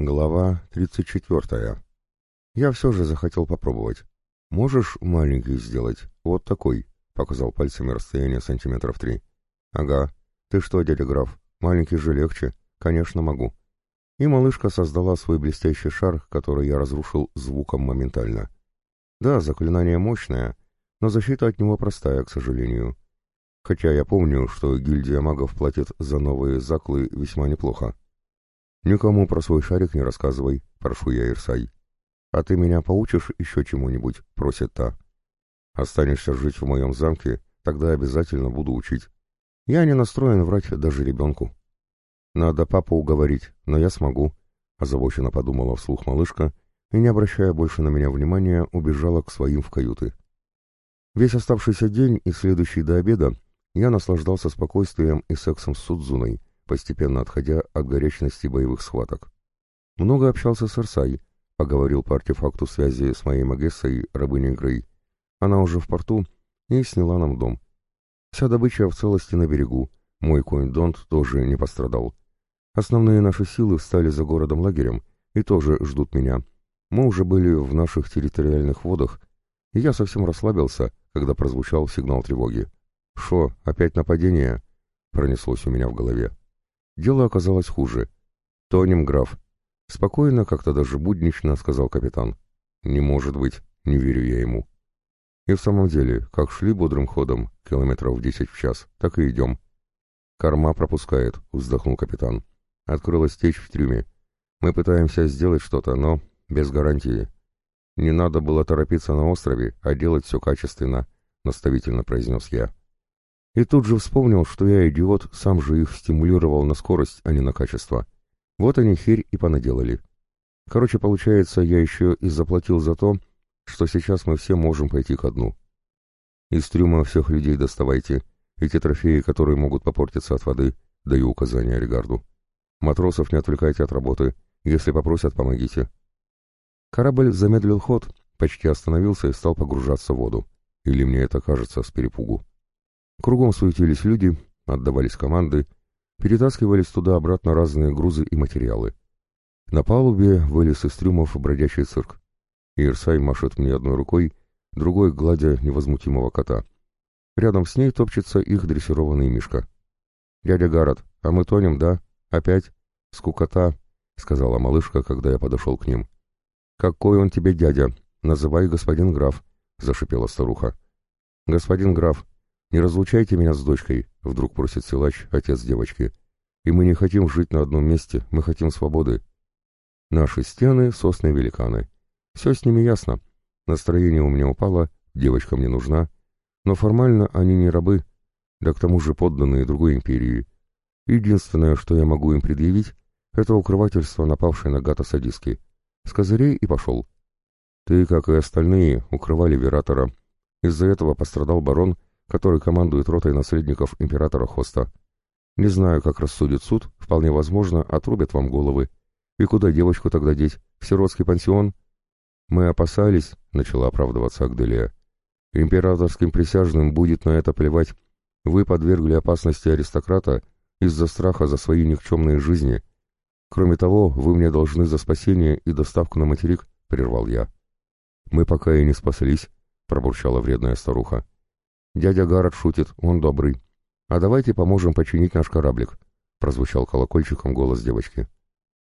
Глава 34. Я все же захотел попробовать. «Можешь маленький сделать? Вот такой», — показал пальцами расстояние сантиметров три. «Ага. Ты что, дядя граф, маленький же легче. Конечно, могу». И малышка создала свой блестящий шар, который я разрушил звуком моментально. Да, заклинание мощное, но защита от него простая, к сожалению. Хотя я помню, что гильдия магов платит за новые заклы весьма неплохо. «Никому про свой шарик не рассказывай, прошу я, Ирсай. А ты меня поучишь еще чему-нибудь?» — просит та. «Останешься жить в моем замке, тогда обязательно буду учить. Я не настроен врать даже ребенку». «Надо папу уговорить, но я смогу», — озабоченно подумала вслух малышка и, не обращая больше на меня внимания, убежала к своим в каюты. Весь оставшийся день и следующий до обеда я наслаждался спокойствием и сексом с Судзуной, постепенно отходя от горячности боевых схваток. Много общался с Ирсай, поговорил по артефакту связи с моей Магессой, рабыней Грей. Она уже в порту и сняла нам дом. Вся добыча в целости на берегу, мой конь Донт тоже не пострадал. Основные наши силы встали за городом лагерем и тоже ждут меня. Мы уже были в наших территориальных водах, и я совсем расслабился, когда прозвучал сигнал тревоги. «Шо, опять нападение?» — пронеслось у меня в голове. Дело оказалось хуже. «Тонем, граф». Спокойно, как-то даже буднично, сказал капитан. «Не может быть, не верю я ему». И в самом деле, как шли бодрым ходом, километров десять в час, так и идем. «Корма пропускает», — вздохнул капитан. «Открылась течь в трюме. Мы пытаемся сделать что-то, но без гарантии». «Не надо было торопиться на острове, а делать все качественно», — наставительно произнес я. И тут же вспомнил, что я идиот, сам же их стимулировал на скорость, а не на качество. Вот они херь и понаделали. Короче, получается, я еще и заплатил за то, что сейчас мы все можем пойти ко дну. Из трюма всех людей доставайте. Эти трофеи, которые могут попортиться от воды, даю указания Регарду. Матросов не отвлекайте от работы. Если попросят, помогите. Корабль замедлил ход, почти остановился и стал погружаться в воду. Или мне это кажется с перепугу. Кругом суетились люди, отдавались команды, перетаскивались туда-обратно разные грузы и материалы. На палубе вылез из трюмов бродячий цирк. Ирсай машет мне одной рукой, другой гладя невозмутимого кота. Рядом с ней топчется их дрессированный мишка. «Дядя Гаррет, а мы тонем, да? Опять? Скукота», — сказала малышка, когда я подошел к ним. «Какой он тебе дядя? Называй господин граф», — зашипела старуха. «Господин граф, «Не разлучайте меня с дочкой», — вдруг просит силач, отец девочки. «И мы не хотим жить на одном месте, мы хотим свободы». Наши стены — сосны-великаны. Все с ними ясно. Настроение у меня упало, девочка мне нужна. Но формально они не рабы, да к тому же подданные другой империи. Единственное, что я могу им предъявить, это укрывательство напавшей на гата садиски. С козырей и пошел. Ты, как и остальные, укрывали Вератора. Из-за этого пострадал барон который командует ротой наследников императора Хоста. Не знаю, как рассудит суд, вполне возможно, отрубят вам головы. И куда девочку тогда деть? В сиротский пансион? Мы опасались, — начала оправдываться Агделия. Императорским присяжным будет на это плевать. Вы подвергли опасности аристократа из-за страха за свои никчемные жизни. Кроме того, вы мне должны за спасение и доставку на материк, — прервал я. Мы пока и не спаслись, — пробурчала вредная старуха. Дядя Гаррет шутит, он добрый. А давайте поможем починить наш кораблик, прозвучал колокольчиком голос девочки.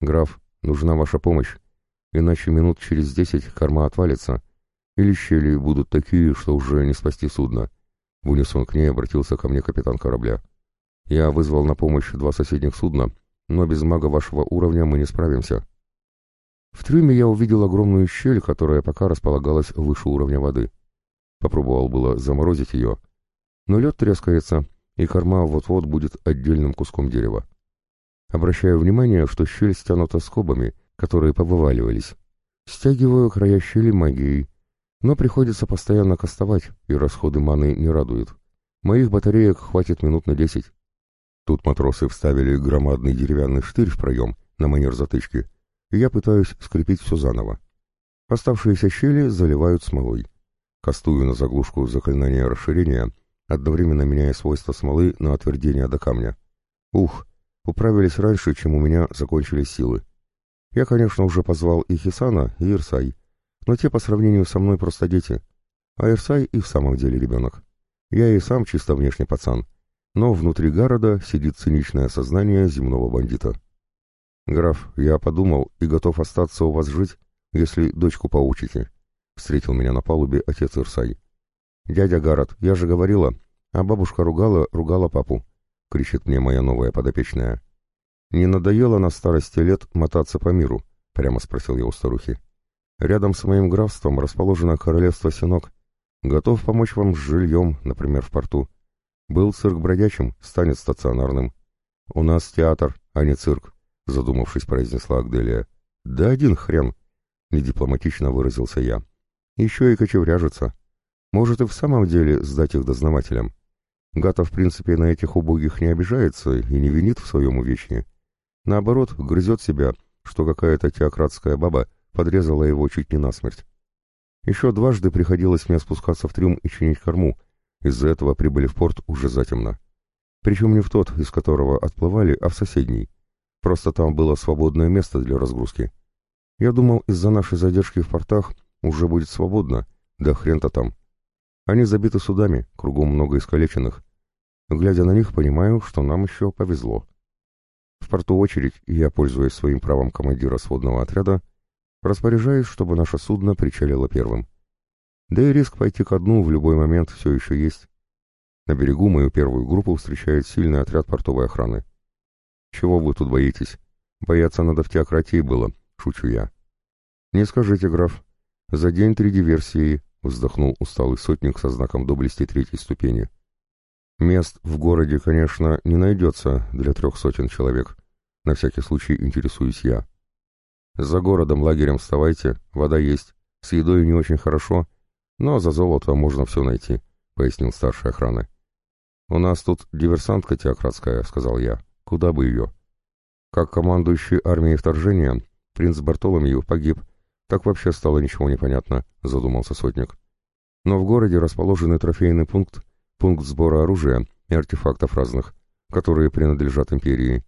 Граф, нужна ваша помощь, иначе минут через десять корма отвалится, или щели будут такие, что уже не спасти судно. В унисон к ней обратился ко мне капитан корабля. Я вызвал на помощь два соседних судна, но без мага вашего уровня мы не справимся. В трюме я увидел огромную щель, которая пока располагалась выше уровня воды. Попробовал было заморозить ее, но лед трескается, и корма вот-вот будет отдельным куском дерева. Обращаю внимание, что щель стянута скобами, которые повываливались. Стягиваю края щели магией, но приходится постоянно кастовать, и расходы маны не радуют. Моих батареек хватит минут на десять. Тут матросы вставили громадный деревянный штырь в проем, на манер затычки, и я пытаюсь скрепить все заново. Оставшиеся щели заливают смолой. Кастую на заглушку заклинания расширения, одновременно меняя свойства смолы на отвердение до камня. Ух, управились раньше, чем у меня закончились силы. Я, конечно, уже позвал и Хисана, и Ирсай, но те по сравнению со мной просто дети, а Ирсай и в самом деле ребенок. Я и сам чисто внешне пацан, но внутри города сидит циничное сознание земного бандита. «Граф, я подумал и готов остаться у вас жить, если дочку поучите», — встретил меня на палубе отец Ирсай. «Дядя Гарат, я же говорила, а бабушка ругала, ругала папу», — кричит мне моя новая подопечная. «Не надоело на старости лет мотаться по миру?» — прямо спросил я у старухи. «Рядом с моим графством расположено королевство Синок. Готов помочь вам с жильем, например, в порту. Был цирк бродячим, станет стационарным. У нас театр, а не цирк», — задумавшись, произнесла Агделия. «Да один хрен», — недипломатично выразился я. «Еще и кочевряжется. Может и в самом деле сдать их дознавателям. Гата, в принципе, на этих убогих не обижается и не винит в своем увечье. Наоборот, грызет себя, что какая-то теократская баба подрезала его чуть не насмерть. Еще дважды приходилось мне спускаться в трюм и чинить корму, из-за этого прибыли в порт уже затемно. Причем не в тот, из которого отплывали, а в соседний. Просто там было свободное место для разгрузки. Я думал, из-за нашей задержки в портах уже будет свободно, да хрен-то там. Они забиты судами, кругом много искалеченных. Глядя на них, понимаю, что нам еще повезло. В порту очередь, я, пользуясь своим правом командира сводного отряда, распоряжаюсь, чтобы наше судно причалило первым. Да и риск пойти ко дну в любой момент все еще есть. На берегу мою первую группу встречает сильный отряд портовой охраны. «Чего вы тут боитесь? Бояться надо в теократии было», — шучу я. «Не скажите, граф. За день три диверсии, — вздохнул усталый сотник со знаком доблести третьей ступени. «Мест в городе, конечно, не найдется для трех сотен человек. На всякий случай интересуюсь я. За городом лагерем вставайте, вода есть, с едой не очень хорошо, но за золото можно все найти», — пояснил старший охраны. «У нас тут диверсантка теократская», — сказал я. «Куда бы ее?» Как командующий армией вторжения, принц Бартоломью погиб так вообще стало ничего не понятно, задумался сотник. Но в городе расположенный трофейный пункт, пункт сбора оружия и артефактов разных, которые принадлежат империи,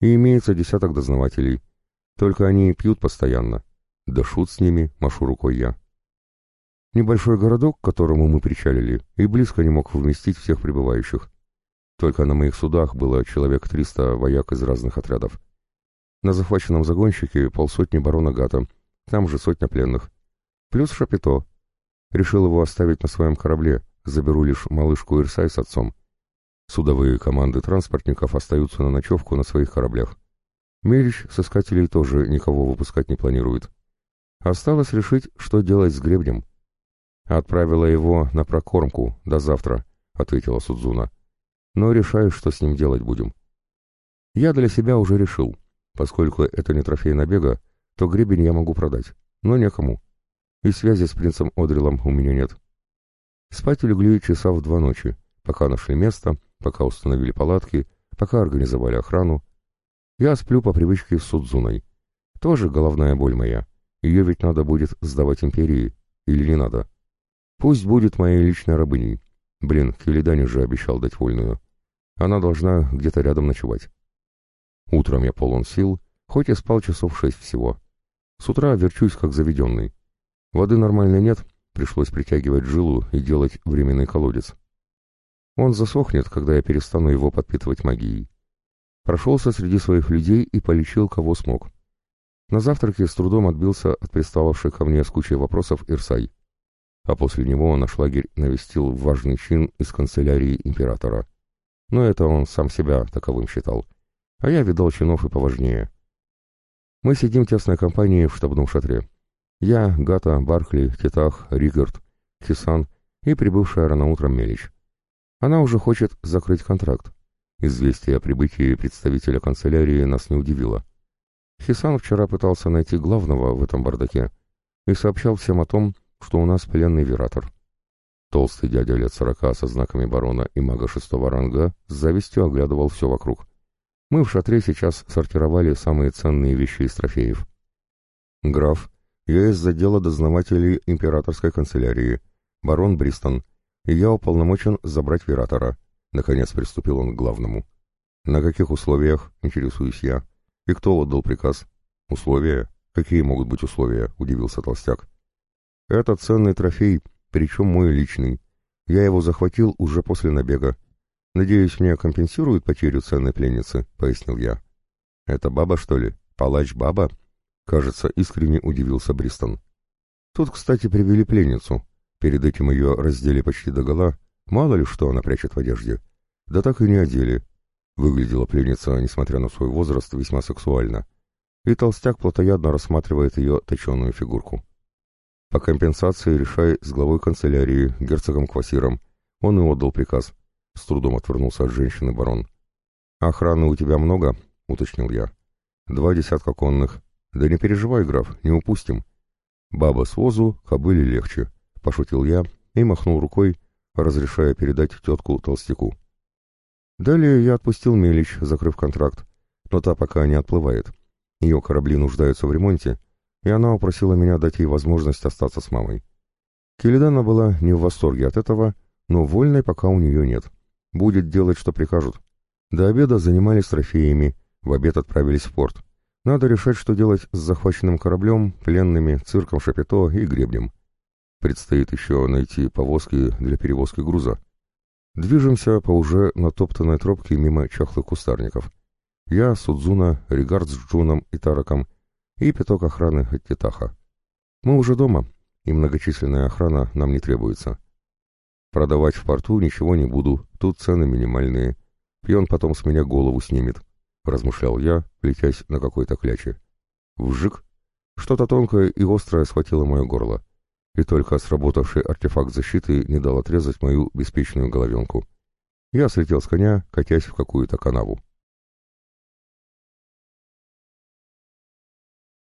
и имеется десяток дознавателей. Только они пьют постоянно. Да шут с ними, машу рукой я. Небольшой городок, к которому мы причалили, и близко не мог вместить всех прибывающих. Только на моих судах было человек триста вояк из разных отрядов. На захваченном загонщике полсотни барона Гата — там же сотня пленных. Плюс Шапито. Решил его оставить на своем корабле, заберу лишь малышку Ирсай с отцом. Судовые команды транспортников остаются на ночевку на своих кораблях. Мелич с искателей тоже никого выпускать не планирует. Осталось решить, что делать с гребнем. «Отправила его на прокормку до завтра», — ответила Судзуна. «Но решаю, что с ним делать будем». Я для себя уже решил, поскольку это не трофей набега, то гребень я могу продать, но некому. И связи с принцем Одрилом у меня нет. Спать легли часа в два ночи, пока нашли место, пока установили палатки, пока организовали охрану. Я сплю по привычке с Судзуной. Тоже головная боль моя. Ее ведь надо будет сдавать империи. Или не надо? Пусть будет моей личной рабыней. Блин, Келидане же обещал дать вольную. Она должна где-то рядом ночевать. Утром я полон сил, хоть и спал часов шесть всего. С утра верчусь как заведенный. Воды нормально нет, пришлось притягивать жилу и делать временный колодец. Он засохнет, когда я перестану его подпитывать магией. Прошелся среди своих людей и полечил, кого смог. На завтраке с трудом отбился от пристававшей ко мне с кучей вопросов Ирсай. А после него наш лагерь навестил важный чин из канцелярии императора. Но это он сам себя таковым считал. А я видал чинов и поважнее. Мы сидим тесной компании в штабном шатре. Я, Гата, Бархли, Китах, Ригард, Хисан и прибывшая рано утром Мелич. Она уже хочет закрыть контракт. Известие о прибытии представителя канцелярии нас не удивило. Хисан вчера пытался найти главного в этом бардаке и сообщал всем о том, что у нас пленный вератор. Толстый дядя лет сорока со знаками барона и мага шестого ранга с завистью оглядывал все вокруг. Мы в шатре сейчас сортировали самые ценные вещи из трофеев. Граф, я из отдела дознавателей императорской канцелярии, барон Бристон, и я уполномочен забрать Вератора. Наконец приступил он к главному. На каких условиях, интересуюсь я, и кто отдал приказ? «Условия? Какие могут быть условия?» — удивился Толстяк. «Это ценный трофей, причем мой личный. Я его захватил уже после набега. Надеюсь, мне компенсируют потерю ценной пленницы», — пояснил я. «Это баба, что ли? Палач-баба?» Кажется, искренне удивился Бристон. Тут, кстати, привели пленницу. Перед этим ее раздели почти догола. Мало ли что она прячет в одежде. Да так и не одели. Выглядела пленница, несмотря на свой возраст, весьма сексуально. И толстяк плотоядно рассматривает ее точеную фигурку. По компенсации решай с главой канцелярии, герцогом Квасиром. Он и отдал приказ. С трудом отвернулся от женщины барон. «Охраны у тебя много?» — уточнил я. «Два десятка конных. Да не переживай, граф, не упустим. Баба с возу, кобыле легче», — пошутил я и махнул рукой, разрешая передать тетку толстяку. Далее я отпустил Мелич, закрыв контракт, но та пока не отплывает. Ее корабли нуждаются в ремонте, и она упросила меня дать ей возможность остаться с мамой. Келедана была не в восторге от этого, но вольной пока у нее нет. Будет делать, что прикажут. До обеда занимались трофеями, в обед отправились в порт. Надо решать, что делать с захваченным кораблем, пленными, цирком Шапито и гребнем. Предстоит еще найти повозки для перевозки груза. Движемся по уже натоптанной тропке мимо чахлых кустарников. Я, Судзуна, Ригард с Джуном и Тараком и пяток охраны от Титаха. Мы уже дома, и многочисленная охрана нам не требуется. Продавать в порту ничего не буду, тут цены минимальные. Пьон потом с меня голову снимет, — размышлял я, летясь на какой-то кляче. Вжик! Что-то тонкое и острое схватило мое горло и только сработавший артефакт защиты не дал отрезать мою беспечную головенку. Я слетел с коня, катясь в какую-то канаву.